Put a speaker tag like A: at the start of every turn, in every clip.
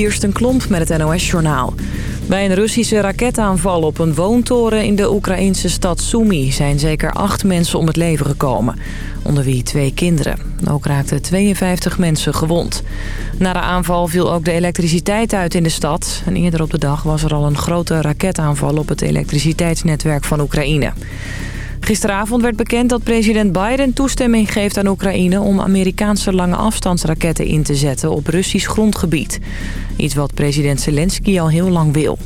A: Kirsten Klomp met het NOS-journaal. Bij een Russische raketaanval op een woontoren in de Oekraïnse stad Sumy... zijn zeker acht mensen om het leven gekomen, onder wie twee kinderen. Ook raakten 52 mensen gewond. Na de aanval viel ook de elektriciteit uit in de stad. En eerder op de dag was er al een grote raketaanval op het elektriciteitsnetwerk van Oekraïne. Gisteravond werd bekend dat president Biden toestemming geeft aan Oekraïne... om Amerikaanse lange afstandsraketten in te zetten op Russisch grondgebied. Iets wat president Zelensky al heel lang wil.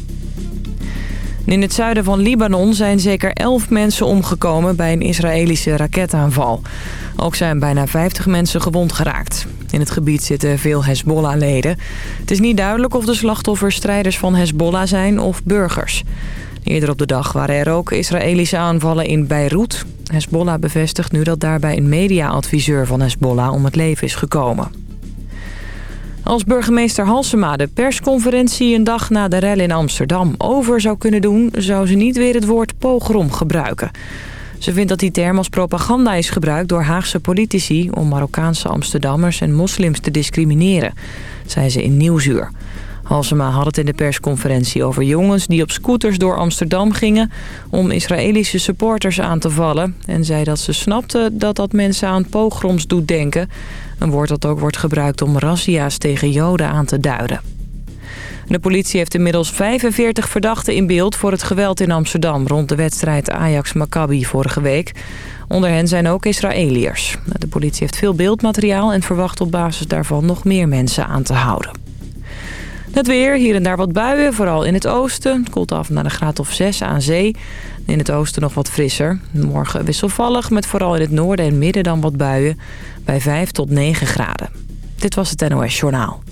A: In het zuiden van Libanon zijn zeker 11 mensen omgekomen bij een Israëlische raketaanval. Ook zijn bijna 50 mensen gewond geraakt. In het gebied zitten veel Hezbollah-leden. Het is niet duidelijk of de slachtoffers strijders van Hezbollah zijn of burgers. Eerder op de dag waren er ook Israëlische aanvallen in Beirut. Hezbollah bevestigt nu dat daarbij een mediaadviseur van Hezbollah om het leven is gekomen. Als burgemeester Halsema de persconferentie een dag na de rel in Amsterdam over zou kunnen doen... zou ze niet weer het woord pogrom gebruiken. Ze vindt dat die term als propaganda is gebruikt door Haagse politici... om Marokkaanse Amsterdammers en moslims te discrimineren, zei ze in Nieuwsuur. Halsema had het in de persconferentie over jongens die op scooters door Amsterdam gingen... om Israëlische supporters aan te vallen. En zei dat ze snapte dat dat mensen aan pogroms doet denken. Een woord dat ook wordt gebruikt om razzia's tegen joden aan te duiden. De politie heeft inmiddels 45 verdachten in beeld voor het geweld in Amsterdam... rond de wedstrijd Ajax-Maccabi vorige week. Onder hen zijn ook Israëliërs. De politie heeft veel beeldmateriaal en verwacht op basis daarvan nog meer mensen aan te houden. Het weer, hier en daar wat buien, vooral in het oosten. Het koelt af naar een graad of 6 aan zee. In het oosten nog wat frisser. Morgen wisselvallig, met vooral in het noorden en midden dan wat buien. Bij 5 tot 9 graden. Dit was het NOS Journaal.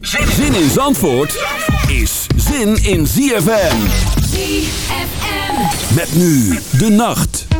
B: Zin in Zandvoort is zin in ZFM. ZFM. Met nu de nacht.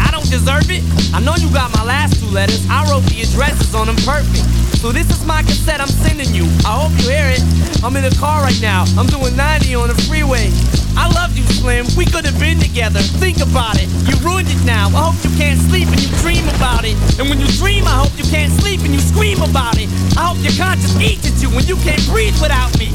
C: I
D: don't deserve it. I know you got my last two letters. I wrote the addresses on them perfect. So this is my cassette I'm sending you. I hope you hear it. I'm in the car right now. I'm doing 90 on the freeway. I love you, Slim. We could have been together. Think about it. You ruined it now. I hope you can't sleep and you dream about it. And when you dream, I hope you can't sleep and you scream about it. I hope your conscience eats at you when you can't breathe without me.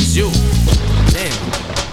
D: you. Damn.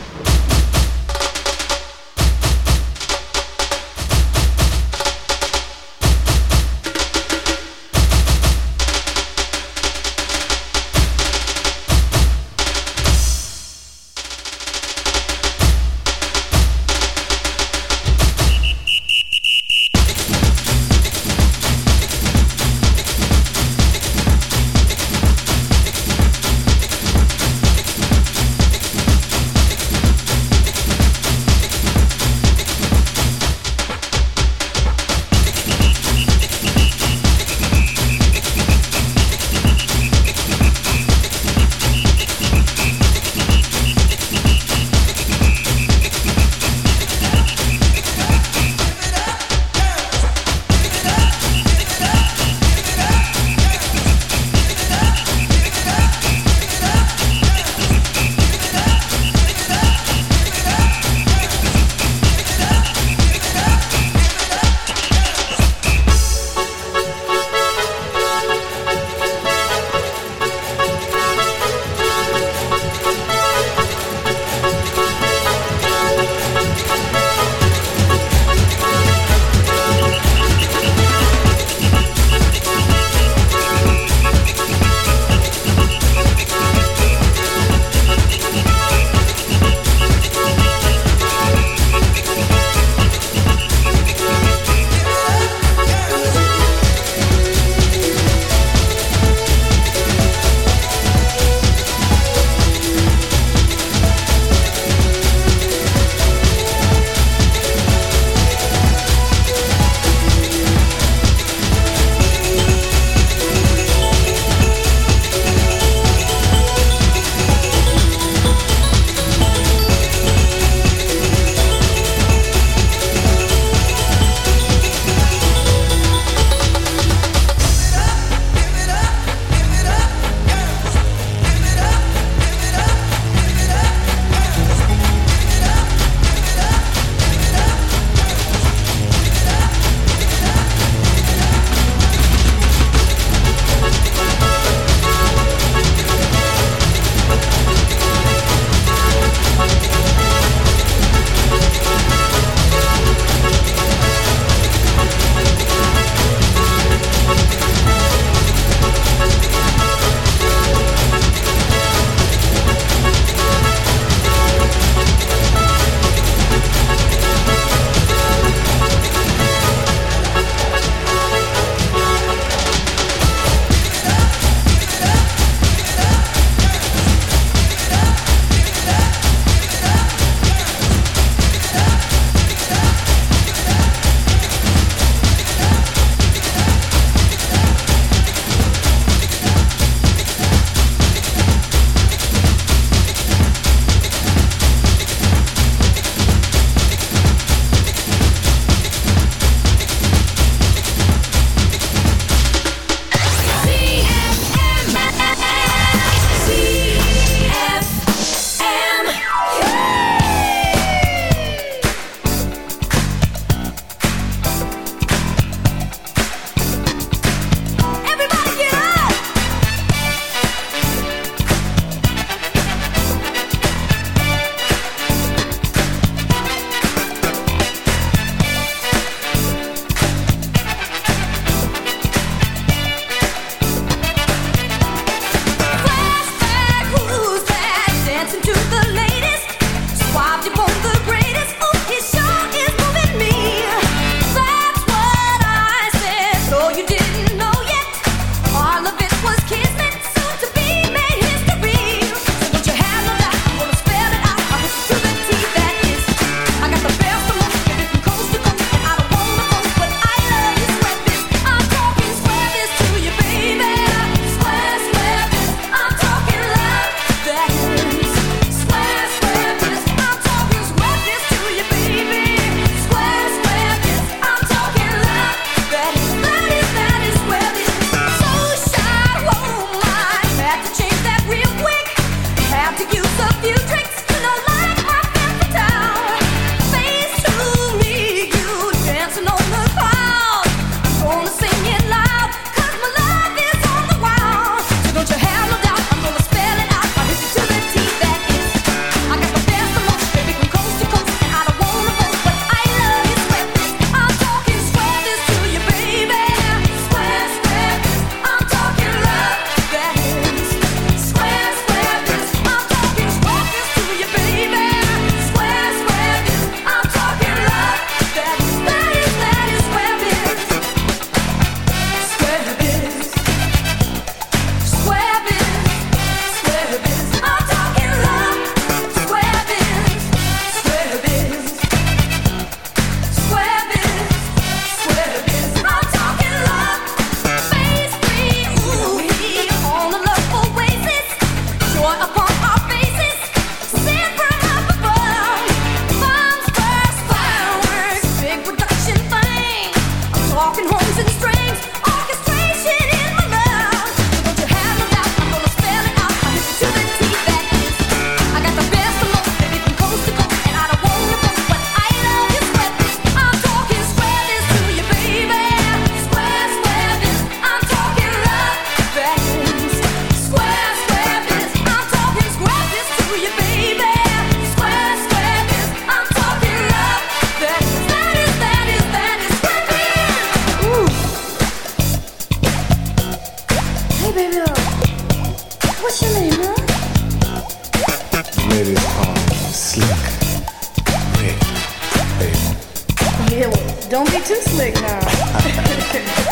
E: Yeah, don't be too slick now.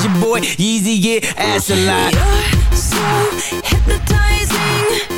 D: It's your boy get ass alive.
C: You're so hypnotizing.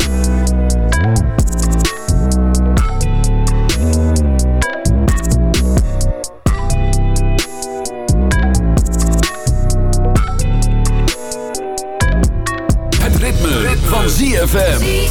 B: ZFM.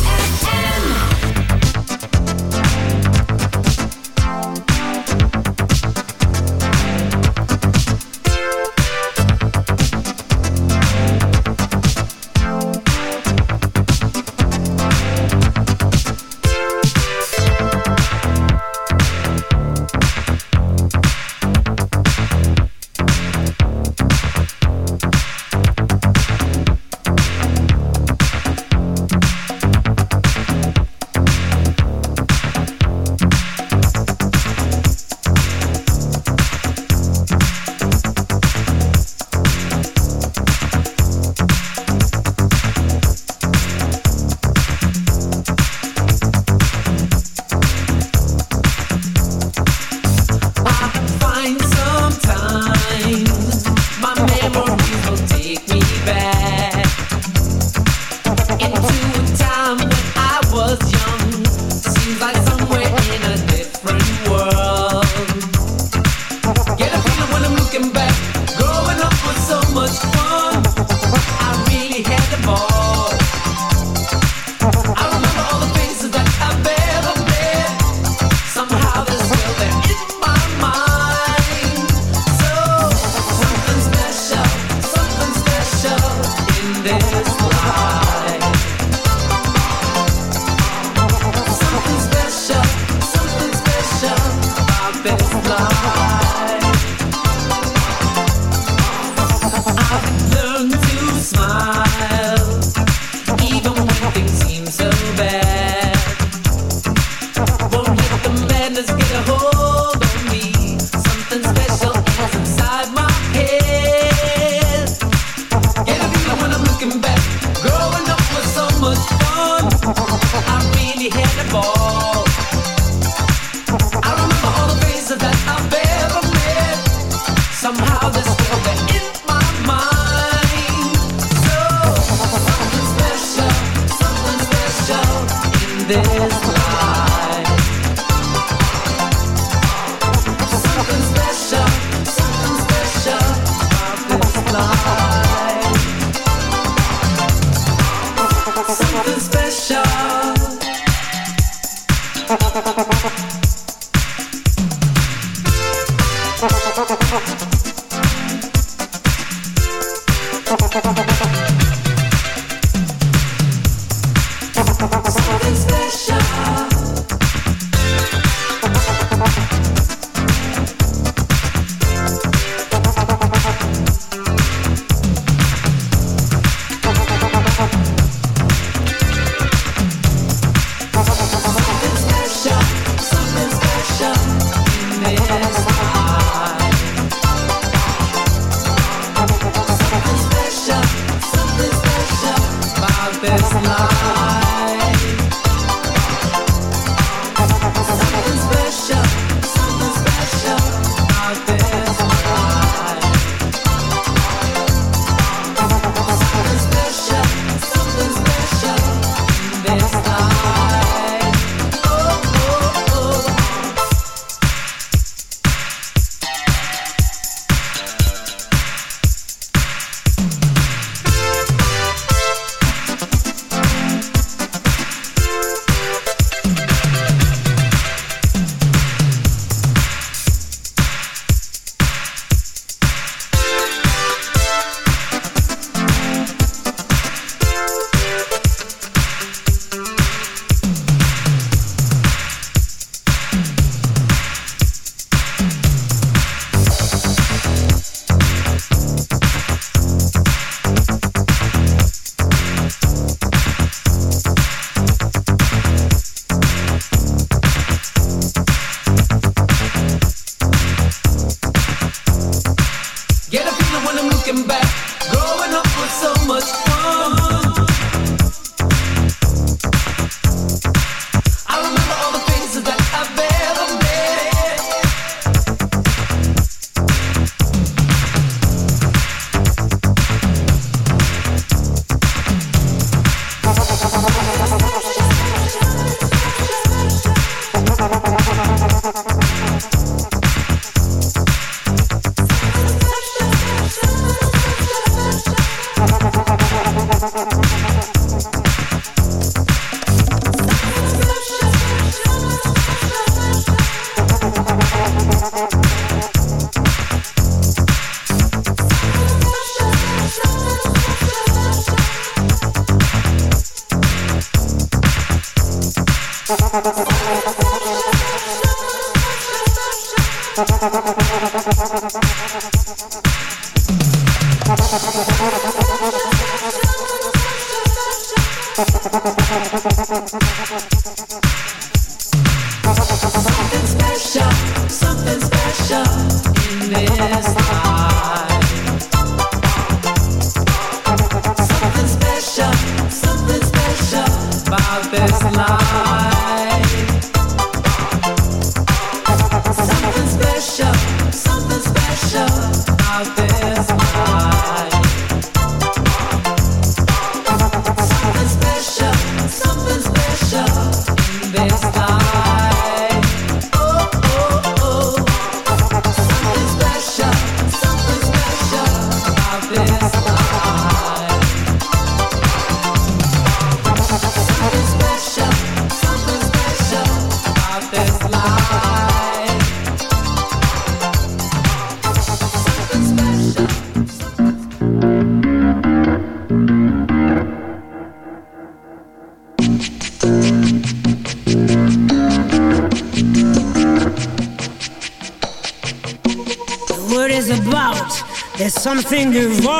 F: Something